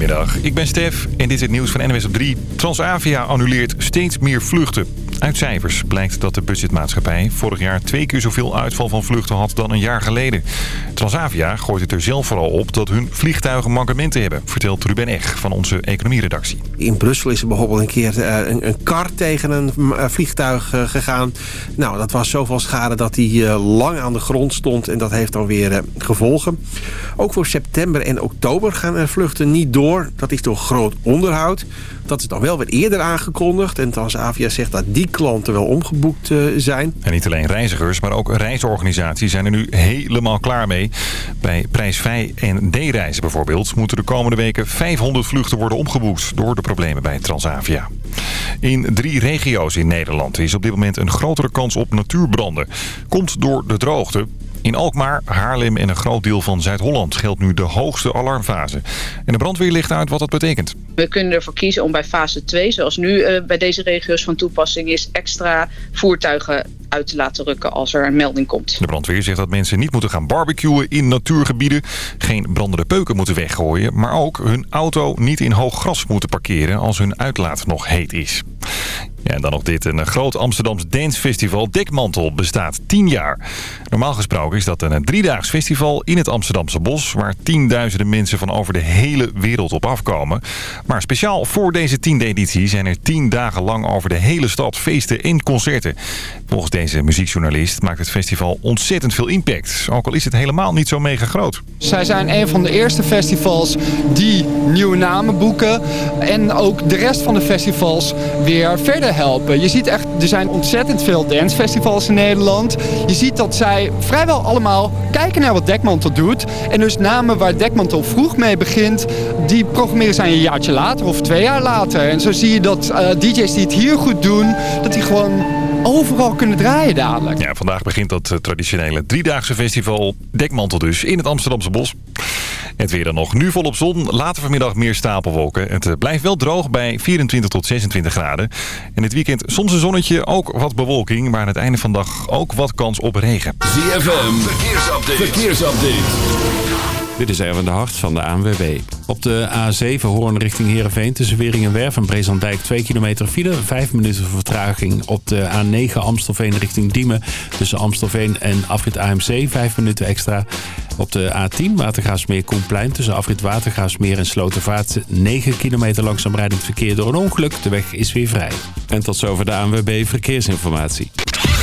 Goedemiddag, ik ben Stef en dit is het nieuws van NWS op 3. Transavia annuleert steeds meer vluchten. Uit cijfers blijkt dat de budgetmaatschappij vorig jaar twee keer zoveel uitval van vluchten had dan een jaar geleden. Transavia gooit het er zelf vooral op dat hun vliegtuigen mankementen hebben, vertelt Ruben Eg van onze economieredactie. In Brussel is er bijvoorbeeld een keer eh, een, kar tegen een eh, vliegtuig eh, gegaan. Nou, dat was zoveel schade dat die lang aan de grond stond en dat heeft dan weer gevolgen. Ook voor september en oktober gaan er vluchten niet door. Dat is door groot onderhoud. Dat is dan wel weer eerder aangekondigd. En Transavia zegt dat die klanten wel omgeboekt zijn. En niet alleen reizigers, maar ook reisorganisaties zijn er nu helemaal klaar mee. Bij prijsvrij en D-reizen bijvoorbeeld moeten de komende weken 500 vluchten worden omgeboekt door de problemen bij Transavia. In drie regio's in Nederland is op dit moment een grotere kans op natuurbranden. Komt door de droogte. In Alkmaar, Haarlem en een groot deel van Zuid-Holland geldt nu de hoogste alarmfase. En de brandweer ligt uit wat dat betekent. We kunnen ervoor kiezen om bij fase 2, zoals nu uh, bij deze regio's van toepassing is, extra voertuigen uit te laten rukken als er een melding komt. De brandweer zegt dat mensen niet moeten gaan barbecuen in natuurgebieden, geen brandende peuken moeten weggooien, maar ook hun auto niet in hoog gras moeten parkeren als hun uitlaat nog heet is. Ja, en dan nog dit. Een groot Amsterdams dancefestival Dekmantel bestaat 10 jaar. Normaal gesproken is dat een driedaags festival in het Amsterdamse bos... waar tienduizenden mensen van over de hele wereld op afkomen. Maar speciaal voor deze tiende editie zijn er tien dagen lang over de hele stad feesten en concerten. Volgens deze muziekjournalist maakt het festival ontzettend veel impact. Ook al is het helemaal niet zo mega groot. Zij zijn een van de eerste festivals die nieuwe namen boeken. En ook de rest van de festivals weer verder Je ziet echt, er zijn ontzettend veel dancefestivals in Nederland. Je ziet dat zij vrijwel allemaal kijken naar wat Dekmantel doet. En dus namen waar Dekmantel vroeg mee begint, die programmeren zijn een jaartje later of twee jaar later. En zo zie je dat uh, DJ's die het hier goed doen, dat die gewoon overal kunnen draaien dadelijk. Ja, vandaag begint dat traditionele driedaagse festival Dekmantel dus in het Amsterdamse bos. Het weer dan nog. Nu volop zon, later vanmiddag meer stapelwolken. Het blijft wel droog bij 24 tot 26 graden. En dit weekend soms een zonnetje, ook wat bewolking. Maar aan het einde van de dag ook wat kans op regen. ZFM, verkeersupdate. verkeersupdate. Dit is Erwin de Hart van de ANWB. Op de A7 Hoorn richting Heerenveen tussen Weringen-Werf en Brezandijk 2 kilometer file. 5 minuten vertraging op de A9 Amstelveen richting Diemen. Tussen Amstelveen en afrit AMC 5 minuten extra. Op de A10 Watergaasmeer Koenplein tussen afrit Watergaasmeer en Slotervaart 9 kilometer langzaam rijdend verkeer door een ongeluk. De weg is weer vrij. En tot zover de ANWB Verkeersinformatie.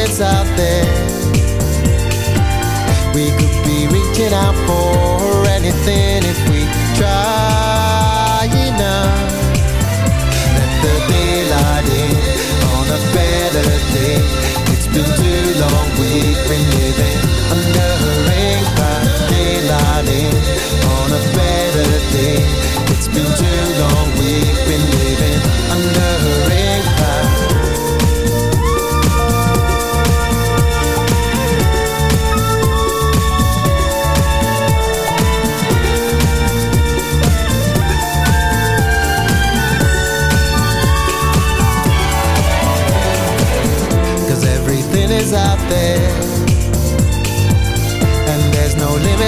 spirits out there. We could be reaching out for anything if we try enough. Let the daylight in on a better day. It's been too long we've been living under a ring by daylight in on a better day. It's been too long we've been living under a rain.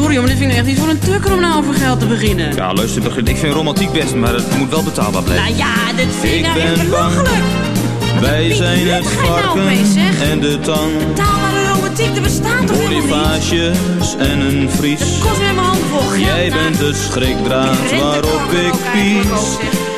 sorry, maar dit vind ik echt niet voor een tukker om nou over geld te beginnen. Ja, luister, begin- ik vind romantiek best, maar het moet wel betaalbaar blijven. Nou ja, dit vind ik Ik nou echt belachelijk. Wij zijn het nou varken en de tang. Betaalbare romantiek, er bestaat toch? Bonifages en een vries. Kost weer mijn hand vol. Jij nou. bent het schrikdraad waarop ik pies.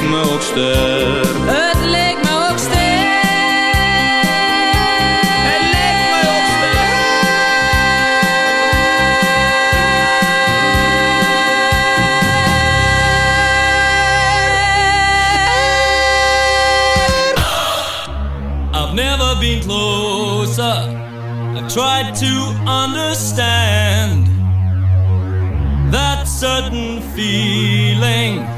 Leek me ook sterk. Het leek me ook sterk. Het leek me ook I've never been closer. I've tried to understand that certain feeling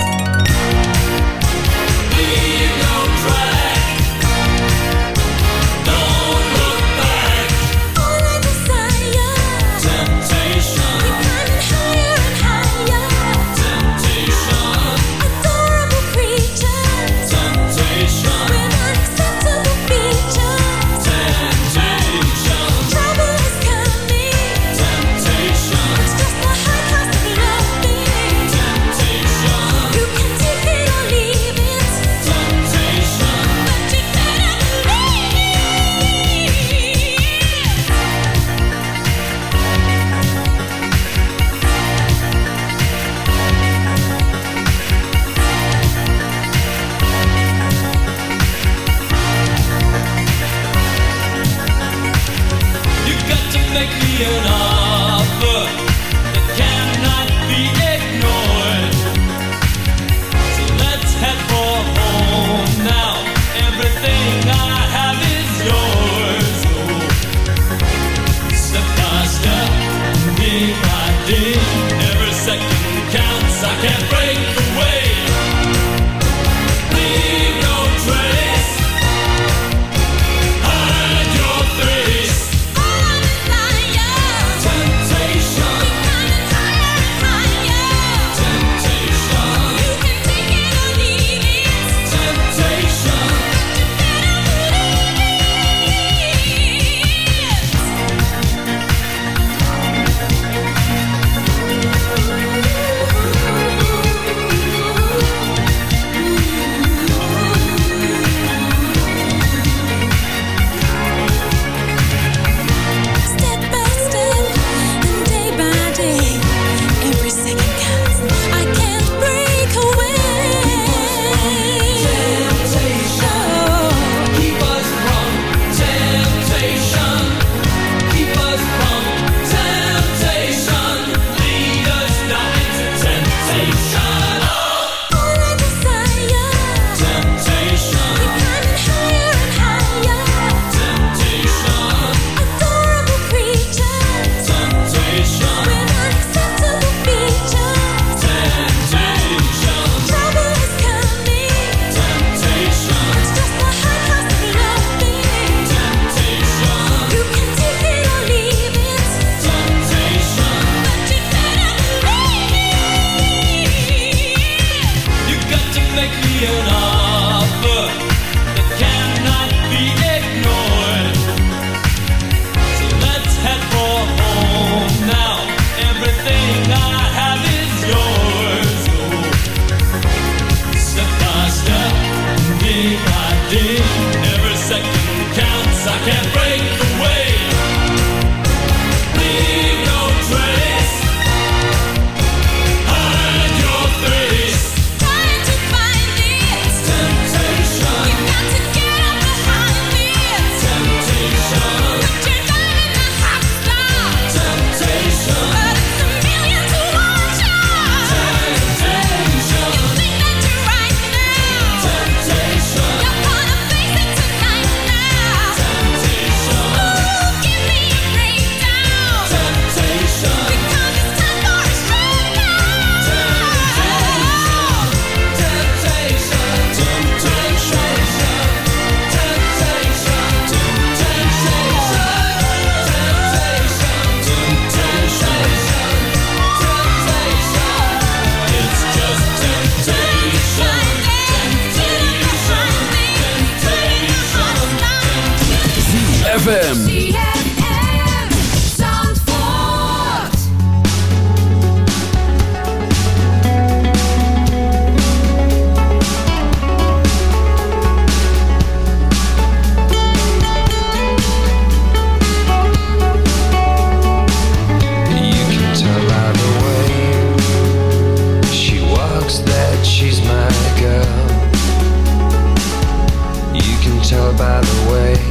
An offer by the way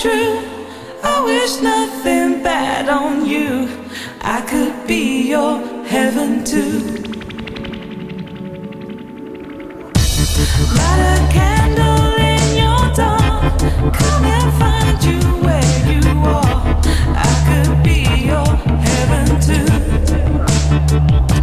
true. I wish nothing bad on you. I could be your heaven too. Light a candle in your dark. Come and find you where you are. I could be your heaven too.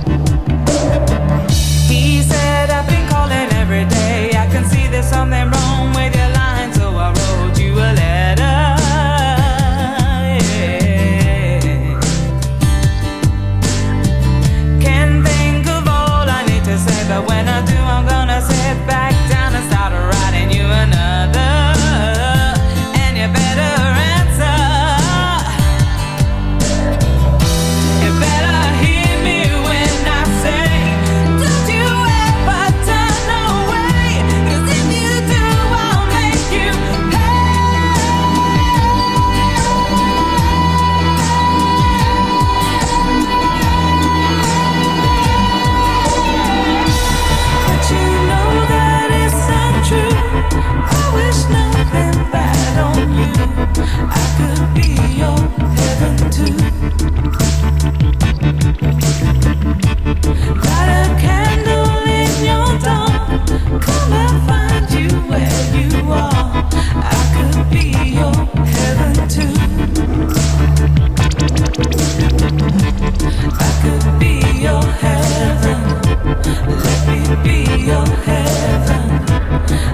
be your heaven.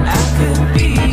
I could be.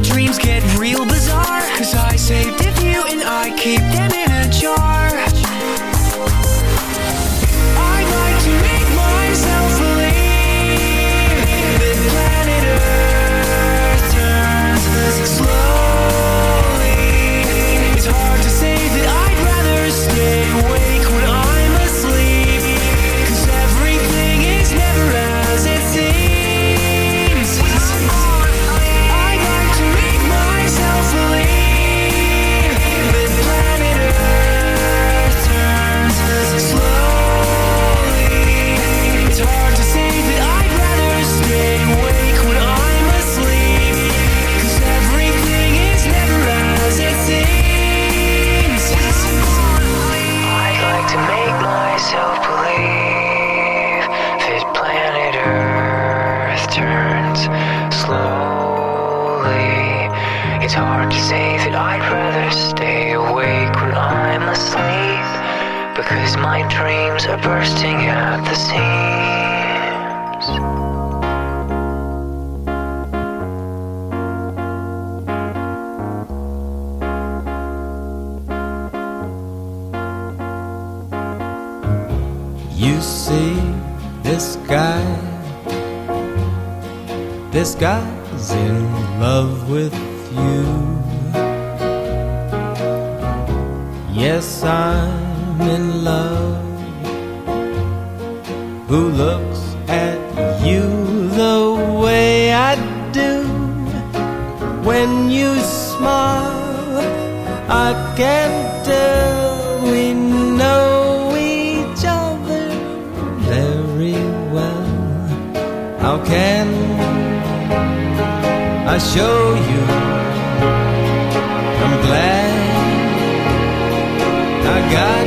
keep because my dreams are bursting at the seams. You see this guy, this guy's in love with you. Yes, I'm in love. Who looks at you the way I do? When you smile, I can tell we know each other very well. How can I show you? I'm glad I got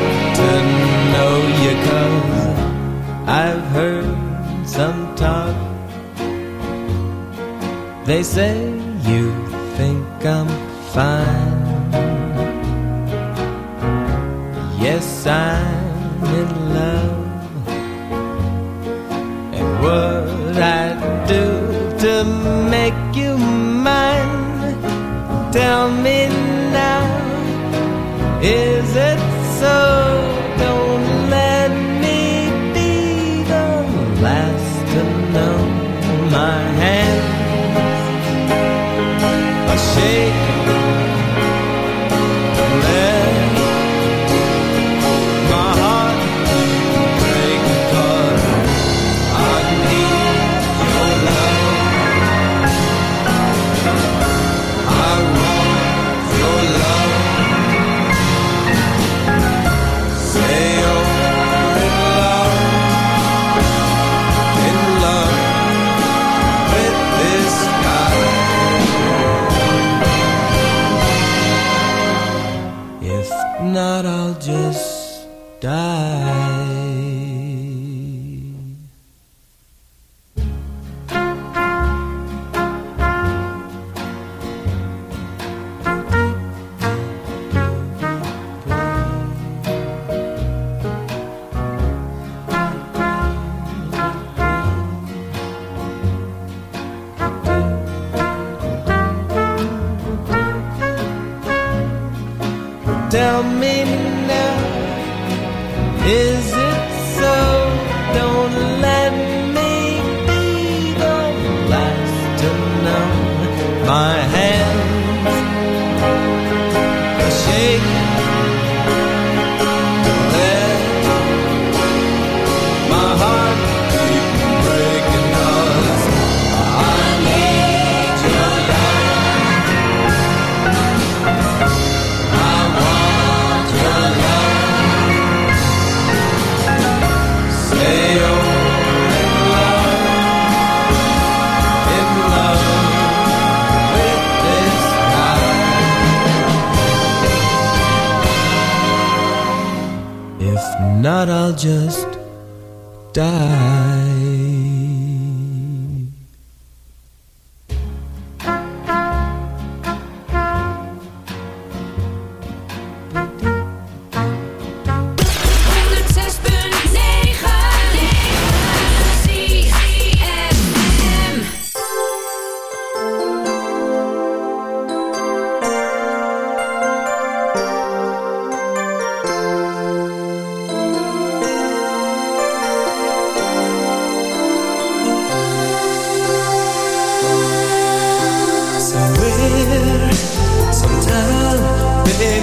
to know you cause I've heard some talk. They say you think I'm fine. Not, I'll just die.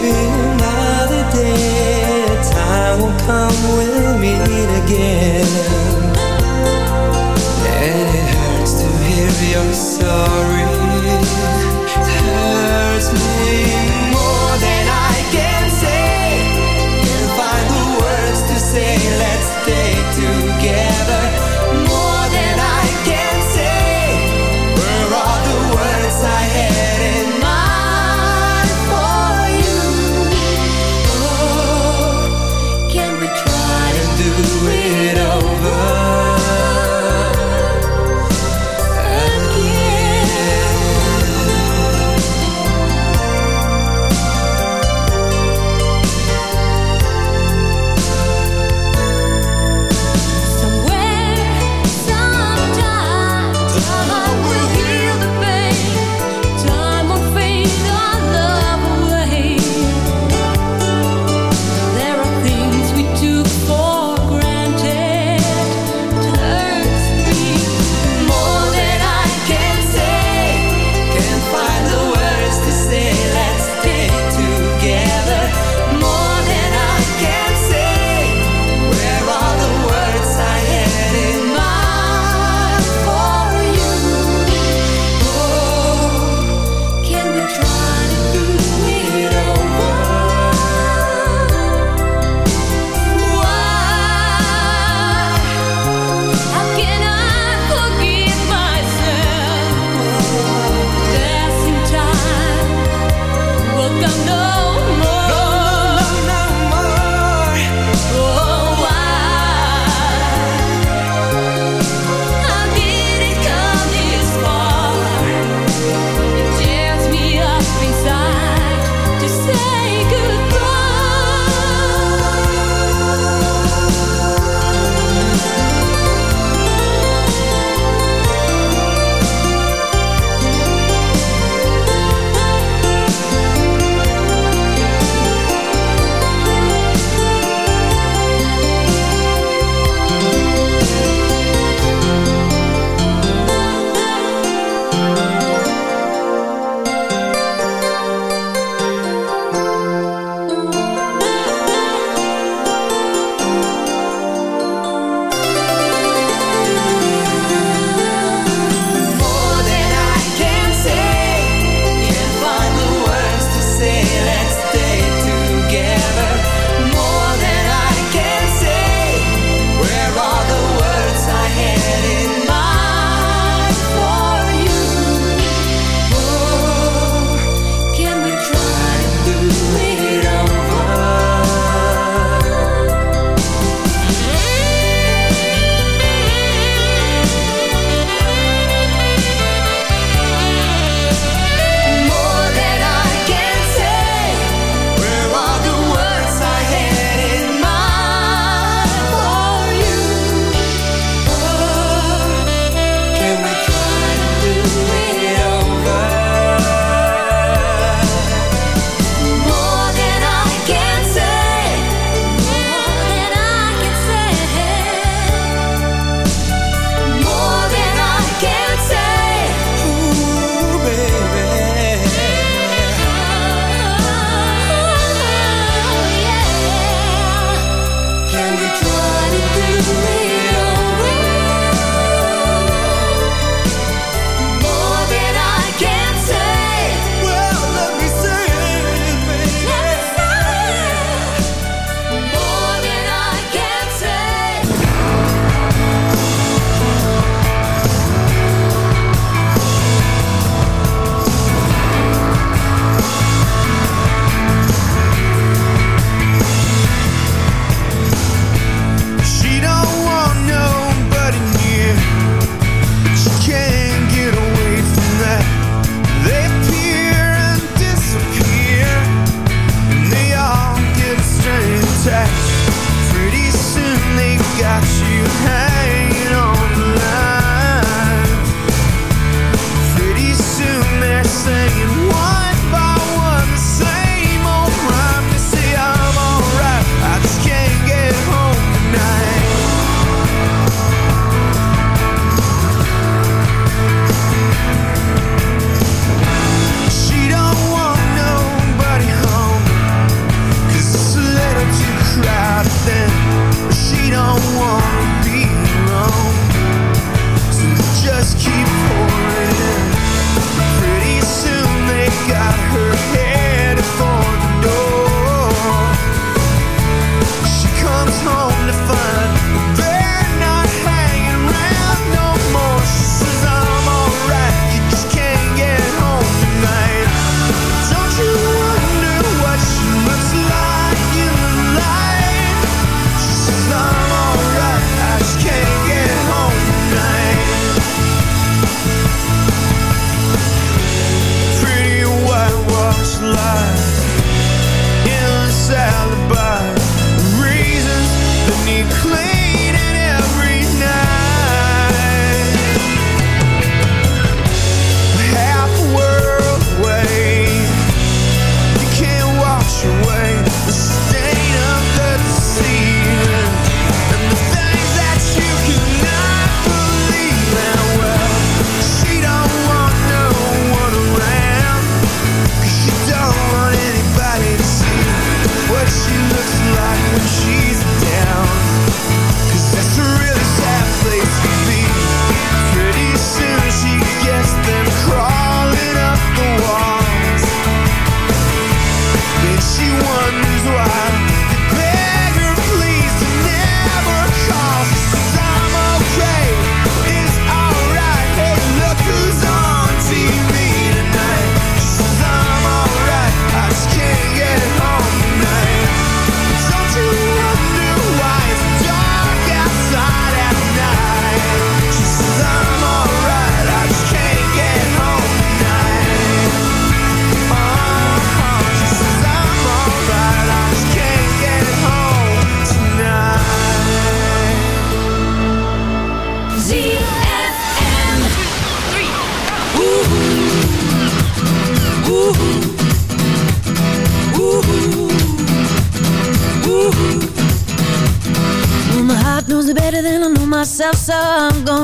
Baby, another day, time will come, we'll meet again. And it hurts to hear you're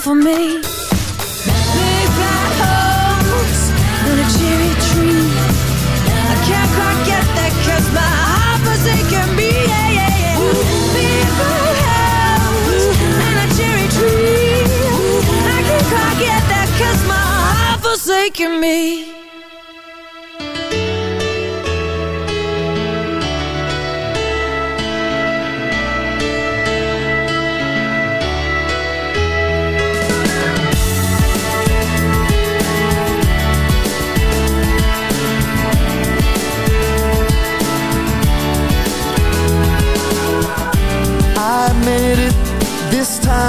for me. Black horse and a cherry tree. I can't quite get that 'cause my heart forsaken me. Yeah, yeah, yeah. Black house and a cherry tree. I can't quite get that 'cause my heart forsaken me.